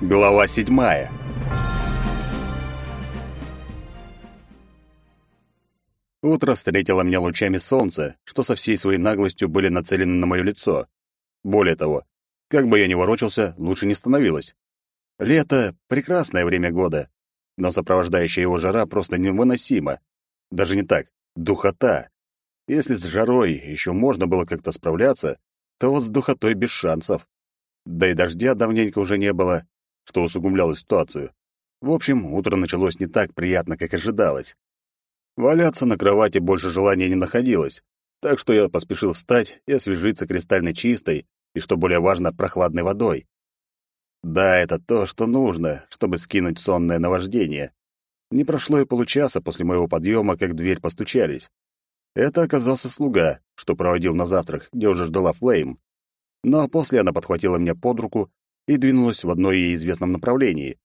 Глава седьмая. Утро встретило меня лучами солнца, что со всей своей наглостью были нацелены на мое лицо. Более того, как бы я ни ворочался, лучше не становилось. Лето — прекрасное время года, но сопровождающая его жара просто невыносима. Даже не так, духота. Если с жарой еще можно было как-то справляться, то вот с духотой без шансов. Да и дождя давненько уже не было, что усугубляло ситуацию. В общем, утро началось не так приятно, как ожидалось. Валяться на кровати больше желания не находилось, так что я поспешил встать и освежиться кристально чистой и, что более важно, прохладной водой. Да, это то, что нужно, чтобы скинуть сонное наваждение. Не прошло и получаса после моего подъема, как дверь постучались. Это оказался слуга, что проводил на завтрак, где уже ждала Флейм. Но после она подхватила меня под руку и двинулась в одно ей известном направлении.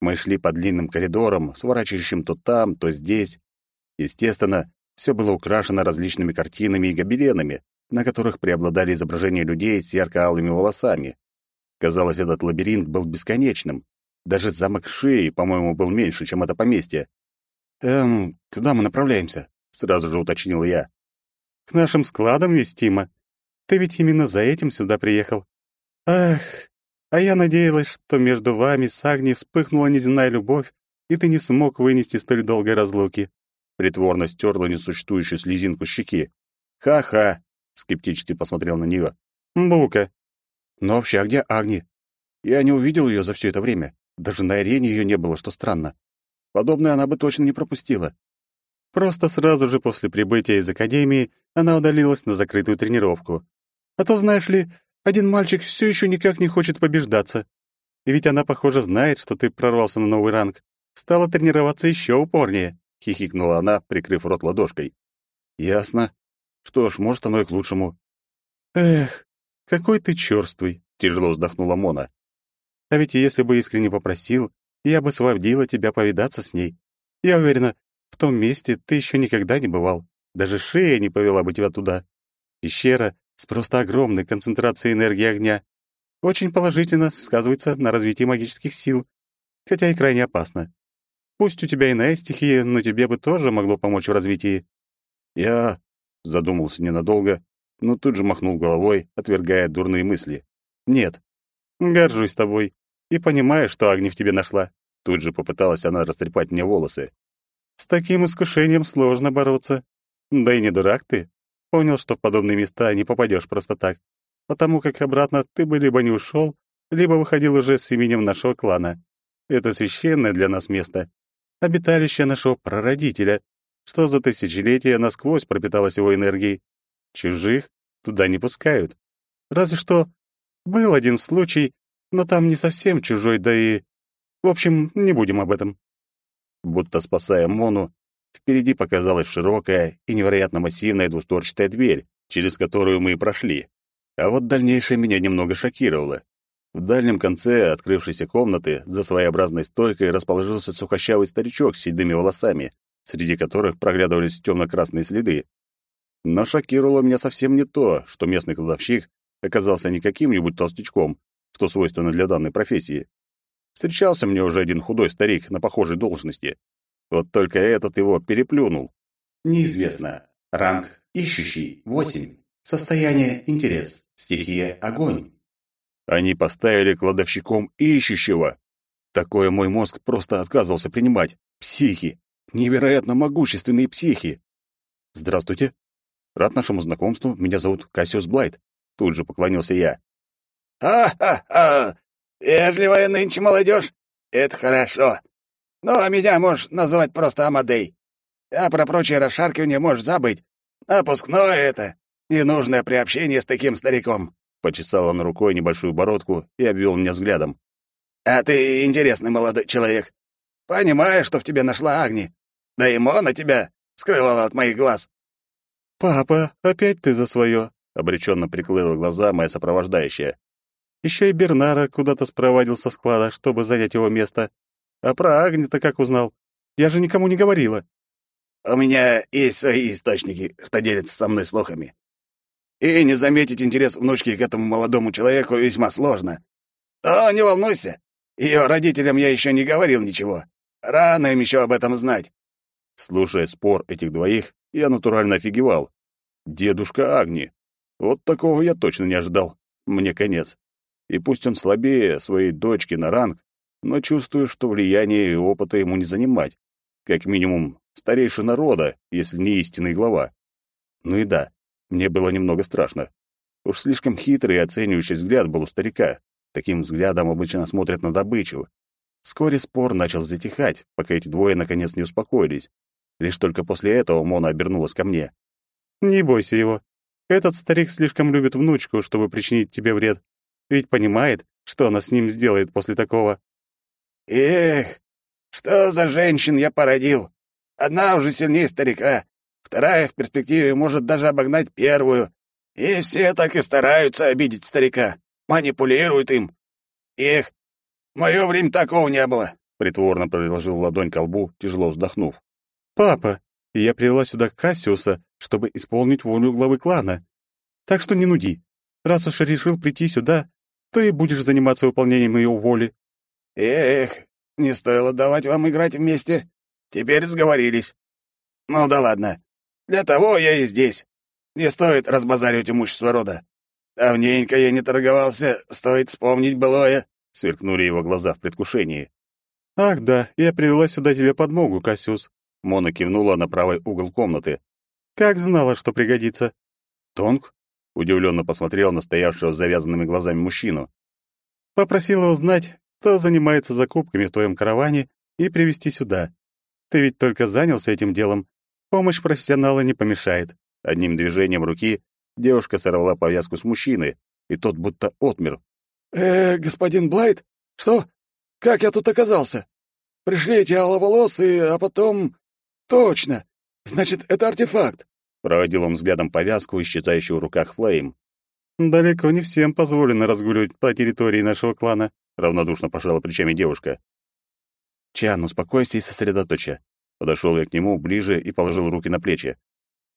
Мы шли по длинным коридорам, сворачивающим то там, то здесь. Естественно, все было украшено различными картинами и гобеленами, на которых преобладали изображения людей с ярко-алыми волосами. Казалось, этот лабиринт был бесконечным. Даже замок Шеи, по-моему, был меньше, чем это поместье. «Эм, куда мы направляемся?» — сразу же уточнил я. «К нашим складам, Вестима. Ты ведь именно за этим сюда приехал. Ах, а я надеялась, что между вами с Агней вспыхнула неземная любовь, и ты не смог вынести столь долгой разлуки. Притворно стерла несуществующую слезинку щеки. «Ха-ха!» — скептически посмотрел на нее. «Бука!» «Но вообще, а где Агни? Я не увидел ее за все это время. Даже на арене ее не было, что странно. Подобное она бы точно не пропустила. Просто сразу же после прибытия из академии она удалилась на закрытую тренировку. А то, знаешь ли, один мальчик все еще никак не хочет побеждаться. И ведь она, похоже, знает, что ты прорвался на новый ранг. Стала тренироваться еще упорнее», — хихикнула она, прикрыв рот ладошкой. «Ясно. Что ж, может, оно и к лучшему». «Эх, какой ты черствый», — тяжело вздохнула Мона. «А ведь если бы искренне попросил, я бы свободила тебя повидаться с ней. Я уверена, в том месте ты еще никогда не бывал. Даже шея не повела бы тебя туда. Пещера с просто огромной концентрацией энергии огня. Очень положительно сказывается на развитии магических сил, хотя и крайне опасно. Пусть у тебя иная стихия, но тебе бы тоже могло помочь в развитии. Я задумался ненадолго, но тут же махнул головой, отвергая дурные мысли. Нет. Горжусь тобой и понимаю, что Агни в тебе нашла. Тут же попыталась она растрепать мне волосы. С таким искушением сложно бороться. Да и не дурак ты понял, что в подобные места не попадешь просто так, потому как обратно ты бы либо не ушел, либо выходил уже с именем нашего клана. Это священное для нас место, обиталище нашего прародителя, что за тысячелетия насквозь пропиталось его энергией. Чужих туда не пускают. Разве что был один случай, но там не совсем чужой, да и... В общем, не будем об этом. Будто спасая Мону, Впереди показалась широкая и невероятно массивная двустворчатая дверь, через которую мы и прошли. А вот дальнейшее меня немного шокировало. В дальнем конце открывшейся комнаты за своеобразной стойкой расположился сухощавый старичок с седыми волосами, среди которых проглядывались темно-красные следы. Но шокировало меня совсем не то, что местный кладовщик оказался не каким-нибудь толстячком, что свойственно для данной профессии. Встречался мне уже один худой старик на похожей должности. Вот только этот его переплюнул. Неизвестно. Ранг ищущий 8. Состояние интерес. Стихия огонь. Они поставили кладовщиком ищущего. Такое мой мозг просто отказывался принимать. Психи. Невероятно могущественные психи. Здравствуйте. Рад нашему знакомству. Меня зовут Кассиус Блайт. Тут же поклонился я. «А-ха-ха! Вежливая нынче молодежь! Это хорошо. Ну, а меня можешь называть просто Амадей. А про прочее расшаркивание можешь забыть. Опускное это. Ненужное приобщение с таким стариком. Почесал он рукой небольшую бородку и обвел меня взглядом. А ты интересный молодой человек. Понимаю, что в тебе нашла Агни. Да и Мона тебя скрывала от моих глаз. «Папа, опять ты за свое!» — обреченно приклеила глаза моя сопровождающая. Еще и Бернара куда-то спровадил со склада, чтобы занять его место. А про Агни-то как узнал? Я же никому не говорила. У меня есть свои источники, что делятся со мной слухами. И не заметить интерес внучки к этому молодому человеку весьма сложно. Но не волнуйся, Ее родителям я еще не говорил ничего. Рано им еще об этом знать. Слушая спор этих двоих, я натурально офигевал. Дедушка Агни. Вот такого я точно не ожидал. Мне конец. И пусть он слабее своей дочки на ранг, но чувствую, что влияния и опыта ему не занимать. Как минимум, старейший народа, если не истинный глава. Ну и да, мне было немного страшно. Уж слишком хитрый и оценивающий взгляд был у старика. Таким взглядом обычно смотрят на добычу. Вскоре спор начал затихать, пока эти двое наконец не успокоились. Лишь только после этого Мона обернулась ко мне. «Не бойся его. Этот старик слишком любит внучку, чтобы причинить тебе вред. Ведь понимает, что она с ним сделает после такого». «Эх, что за женщин я породил! Одна уже сильнее старика, вторая в перспективе может даже обогнать первую. И все так и стараются обидеть старика, манипулируют им. Эх, в моё время такого не было!» Притворно приложил ладонь к лбу, тяжело вздохнув. «Папа, я привела сюда Кассиуса, чтобы исполнить волю главы клана. Так что не нуди. Раз уж решил прийти сюда, и будешь заниматься выполнением ее воли». «Эх, не стоило давать вам играть вместе. Теперь сговорились. Ну да ладно. Для того я и здесь. Не стоит разбазаривать имущество рода. Давненько я не торговался, стоит вспомнить былое», — сверкнули его глаза в предвкушении. «Ах да, я привела сюда тебе подмогу, Кассиус». Мона кивнула на правый угол комнаты. «Как знала, что пригодится». «Тонг?» — удивленно посмотрел на стоявшего с завязанными глазами мужчину. «Попросила узнать, кто занимается закупками в твоем караване, и привести сюда. Ты ведь только занялся этим делом. Помощь профессионала не помешает». Одним движением руки девушка сорвала повязку с мужчины, и тот будто отмер. «Э, господин Блайт? Что? Как я тут оказался? Пришли эти аловолосые, а потом... Точно! Значит, это артефакт!» Проводил он взглядом повязку, исчезающую в руках Флейм. «Далеко не всем позволено разгуливать по территории нашего клана», — равнодушно пожала плечами девушка. «Чан, успокойся и сосредоточься». Подошел я к нему ближе и положил руки на плечи.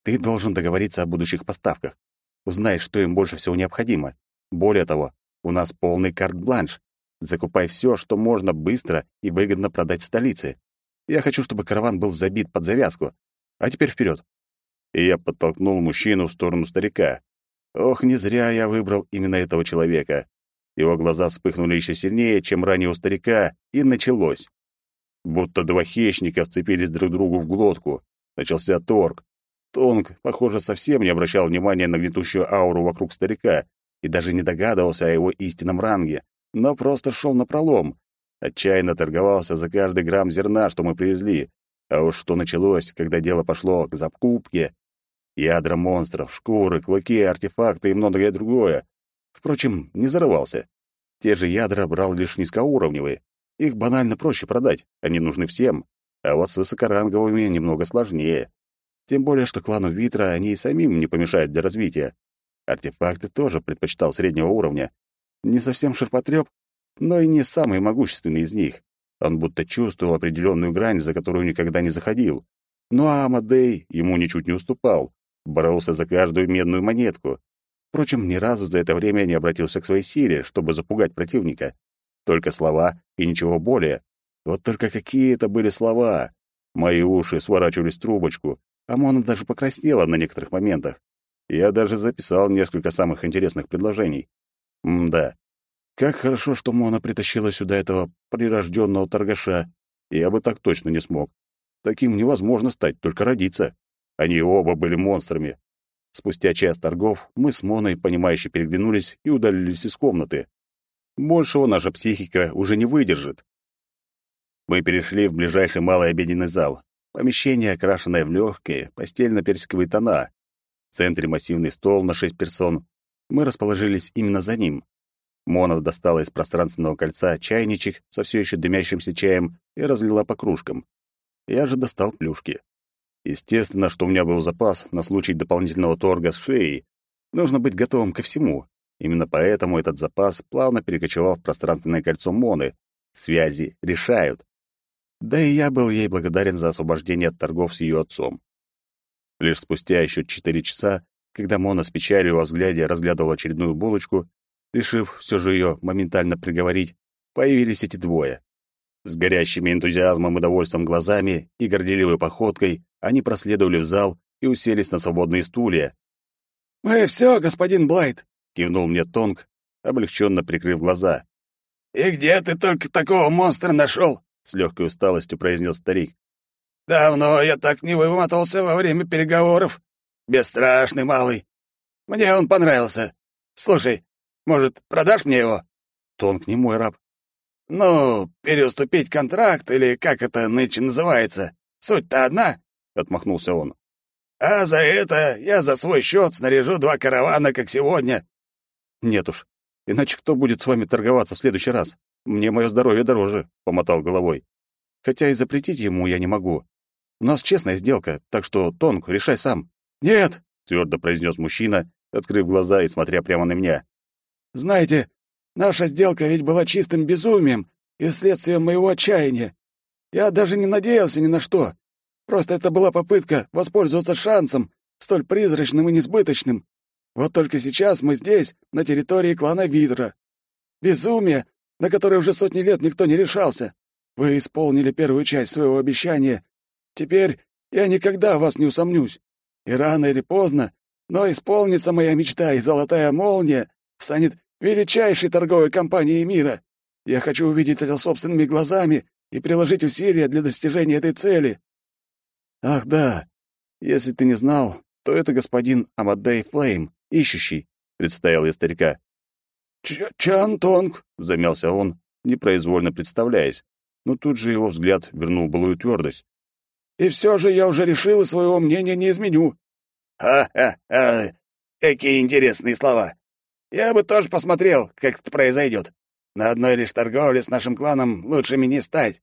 Ты должен договориться о будущих поставках. Узнай, что им больше всего необходимо. Более того, у нас полный карт-бланш. Закупай все, что можно быстро и выгодно продать в столице. Я хочу, чтобы караван был забит под завязку. А теперь вперед. И я подтолкнул мужчину в сторону старика. Ох, не зря я выбрал именно этого человека. Его глаза вспыхнули еще сильнее, чем ранее у старика, и началось. Будто два хищника вцепились друг другу в глотку. Начался торг. Тонг, похоже, совсем не обращал внимания на гнетущую ауру вокруг старика и даже не догадывался о его истинном ранге, но просто шел на пролом. Отчаянно торговался за каждый грамм зерна, что мы привезли. А уж что началось, когда дело пошло к закупке. Ядра монстров, шкуры, клыки, артефакты и многое другое. Впрочем, не зарывался. Те же ядра брал лишь низкоуровневые. Их банально проще продать, они нужны всем. А вот с высокоранговыми немного сложнее. Тем более, что клану Витра они и самим не помешают для развития. Артефакты тоже предпочитал среднего уровня. Не совсем ширпотреб, но и не самый могущественный из них. Он будто чувствовал определенную грань, за которую никогда не заходил. Ну а Амадей ему ничуть не уступал, боролся за каждую медную монетку. Впрочем, ни разу за это время не обратился к своей силе, чтобы запугать противника. Только слова и ничего более. Вот только какие это были слова! Мои уши сворачивались трубочку, а Мона даже покраснела на некоторых моментах. Я даже записал несколько самых интересных предложений. М-да. Как хорошо, что Мона притащила сюда этого прирожденного торгаша. Я бы так точно не смог. Таким невозможно стать, только родиться. Они оба были монстрами. Спустя час торгов мы с Моной, понимающе переглянулись и удалились из комнаты. Большего наша психика уже не выдержит. Мы перешли в ближайший малый обеденный зал. Помещение, окрашенное в легкие, постельно-персиковые тона. В центре массивный стол на шесть персон. Мы расположились именно за ним. Мона достала из пространственного кольца чайничек со все еще дымящимся чаем и разлила по кружкам. Я же достал плюшки. Естественно, что у меня был запас на случай дополнительного торга с шеей. Нужно быть готовым ко всему. Именно поэтому этот запас плавно перекочевал в пространственное кольцо Моны. Связи решают. Да и я был ей благодарен за освобождение от торгов с ее отцом. Лишь спустя еще четыре часа, когда Мона с печалью во взгляде разглядывала очередную булочку, решив все же ее моментально приговорить, появились эти двое. С горящими энтузиазмом и довольством глазами и горделивой походкой они проследовали в зал и уселись на свободные стулья. «Мы все, господин Блайт», — кивнул мне Тонг, облегченно прикрыв глаза. «И где ты только такого монстра нашел?» — с легкой усталостью произнес старик. «Давно я так не вымотался во время переговоров. Бесстрашный малый. Мне он понравился. Слушай, может, продашь мне его?» Тонг не мой раб. «Ну, переуступить контракт, или как это нынче называется. Суть-то одна», — отмахнулся он. «А за это я за свой счет снаряжу два каравана, как сегодня». «Нет уж. Иначе кто будет с вами торговаться в следующий раз? Мне мое здоровье дороже», — помотал головой. «Хотя и запретить ему я не могу. У нас честная сделка, так что, Тонг, решай сам». «Нет», — твердо произнес мужчина, открыв глаза и смотря прямо на меня. «Знаете, наша сделка ведь была чистым безумием и следствием моего отчаяния. Я даже не надеялся ни на что. Просто это была попытка воспользоваться шансом, столь призрачным и несбыточным. Вот только сейчас мы здесь, на территории клана Видра. Безумие, на которое уже сотни лет никто не решался. Вы исполнили первую часть своего обещания. Теперь я никогда в вас не усомнюсь. И рано или поздно, но исполнится моя мечта, и золотая молния станет величайшей торговой компанией мира. Я хочу увидеть это собственными глазами и приложить усилия для достижения этой цели. Ах да, если ты не знал, то это господин Амадей Флейм, ищущий, представил я старика. Чан Тонг, замялся он, непроизвольно представляясь, но тут же его взгляд вернул былую твердость. И все же я уже решил и своего мнения не изменю. Ха-ха-ха! Какие интересные слова! Я бы тоже посмотрел, как это произойдет. На одной лишь торговле с нашим кланом лучше не стать.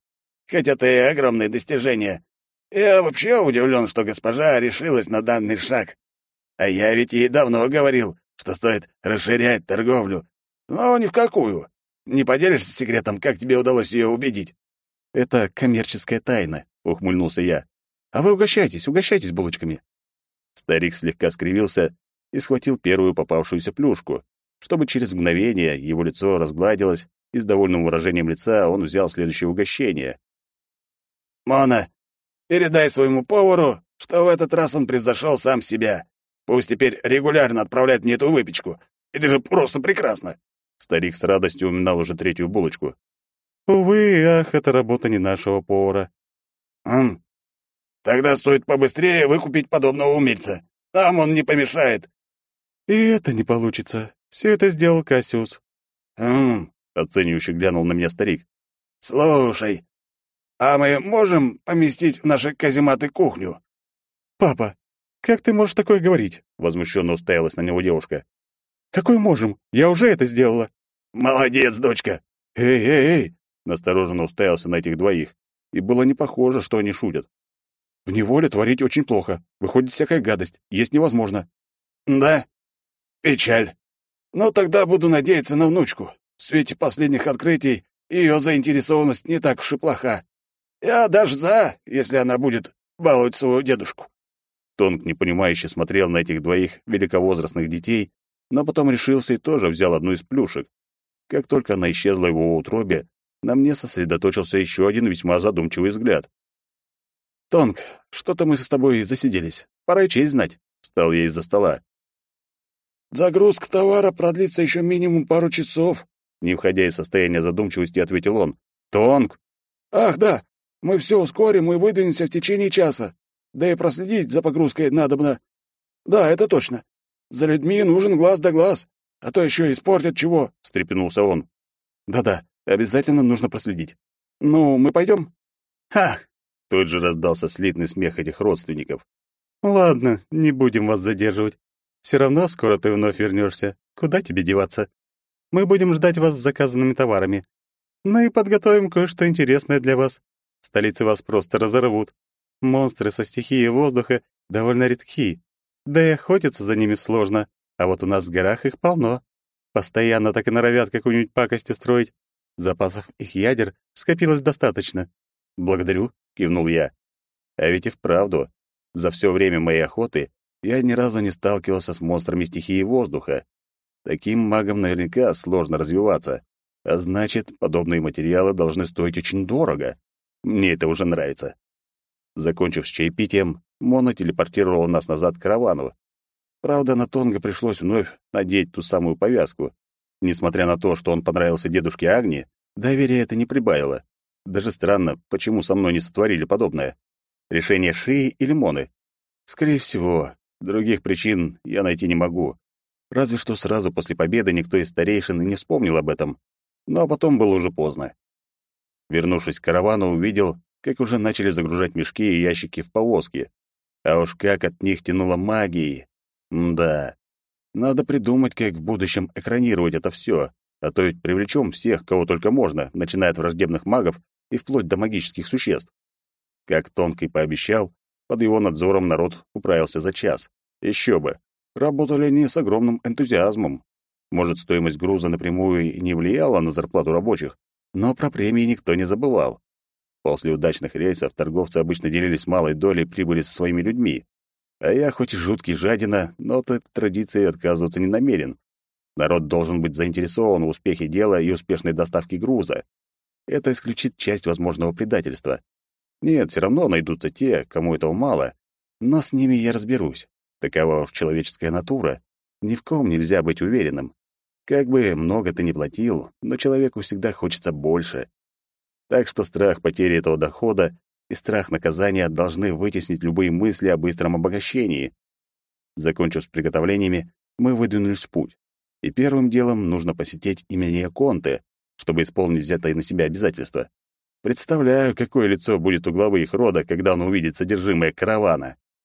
Хотя это и огромное достижение. Я вообще удивлен, что госпожа решилась на данный шаг. А я ведь ей давно говорил, что стоит расширять торговлю. Но ни в какую. Не поделишься секретом, как тебе удалось ее убедить? Это коммерческая тайна, ухмыльнулся я. А вы угощайтесь, угощайтесь булочками. Старик слегка скривился и схватил первую попавшуюся плюшку, чтобы через мгновение его лицо разгладилось, и с довольным выражением лица он взял следующее угощение. «Мона, передай своему повару, что в этот раз он превзошел сам себя. Пусть теперь регулярно отправляет мне эту выпечку. Это же просто прекрасно!» Старик с радостью уминал уже третью булочку. «Увы, ах, это работа не нашего повара». «Хм, Тогда стоит побыстрее выкупить подобного умельца. Там он не помешает. И это не получится. Все это сделал Кассиус. Хм, оценивающе глянул на меня старик. Слушай, а мы можем поместить в наши казематы кухню? Папа, как ты можешь такое говорить? Возмущенно уставилась на него девушка. Какой можем? Я уже это сделала. Молодец, дочка. Эй, эй, эй! Настороженно уставился на этих двоих. И было не похоже, что они шутят. В неволе творить очень плохо. Выходит всякая гадость. Есть невозможно. Да? Печаль. Но тогда буду надеяться на внучку. В свете последних открытий ее заинтересованность не так уж и плоха. Я даже за, если она будет баловать своего дедушку. Тонг непонимающе смотрел на этих двоих великовозрастных детей, но потом решился и тоже взял одну из плюшек. Как только она исчезла в его утробе, на мне сосредоточился еще один весьма задумчивый взгляд. «Тонг, что-то мы с тобой засиделись. Пора и честь знать», — встал я из-за стола. «Загрузка товара продлится еще минимум пару часов», — не входя из состояния задумчивости, ответил он. «Тонг!» «Ах, да, мы все ускорим и выдвинемся в течение часа. Да и проследить за погрузкой надобно. Да, это точно. За людьми нужен глаз да глаз, а то еще испортят чего», — встрепенулся он. «Да-да, обязательно нужно проследить. Ну, мы пойдем?» «Ха, Тут же раздался слитный смех этих родственников. «Ладно, не будем вас задерживать. Все равно скоро ты вновь вернешься. Куда тебе деваться? Мы будем ждать вас с заказанными товарами. Ну и подготовим кое-что интересное для вас. В столице вас просто разорвут. Монстры со стихией воздуха довольно редки. Да и охотиться за ними сложно, а вот у нас в горах их полно. Постоянно так и норовят какую-нибудь пакость устроить. Запасов их ядер скопилось достаточно. Благодарю кивнул я. А ведь и вправду, за все время моей охоты я ни разу не сталкивался с монстрами стихии воздуха. Таким магом наверняка сложно развиваться. А значит, подобные материалы должны стоить очень дорого. Мне это уже нравится. Закончив с чаепитием, Мона телепортировала нас назад к каравану. Правда, на Тонго пришлось вновь надеть ту самую повязку. Несмотря на то, что он понравился дедушке Агни, доверия это не прибавило. Даже странно, почему со мной не сотворили подобное. Решение Шии или Моны? Скорее всего, других причин я найти не могу. Разве что сразу после победы никто из старейшин и не вспомнил об этом. Но потом было уже поздно. Вернувшись к каравану, увидел, как уже начали загружать мешки и ящики в повозки. А уж как от них тянуло магией. да. Надо придумать, как в будущем экранировать это все, а то ведь привлечем всех, кого только можно, начиная от враждебных магов и вплоть до магических существ. Как Тонкий пообещал, под его надзором народ управился за час. Еще бы. Работали они с огромным энтузиазмом. Может, стоимость груза напрямую не влияла на зарплату рабочих, но про премии никто не забывал. После удачных рейсов торговцы обычно делились малой долей прибыли со своими людьми. А я хоть и жуткий жадина, но от этой традиции отказываться не намерен. Народ должен быть заинтересован в успехе дела и успешной доставке груза. Это исключит часть возможного предательства. Нет, все равно найдутся те, кому этого мало, но с ними я разберусь. Такова уж человеческая натура. Ни в ком нельзя быть уверенным. Как бы много ты ни платил, но человеку всегда хочется больше. Так что страх потери этого дохода и страх наказания должны вытеснить любые мысли о быстром обогащении. Закончив с приготовлениями, мы выдвинулись в путь. И первым делом нужно посетить имение Конте, чтобы исполнить взятое на себя обязательство. Представляю, какое лицо будет у главы их рода, когда он увидит содержимое каравана.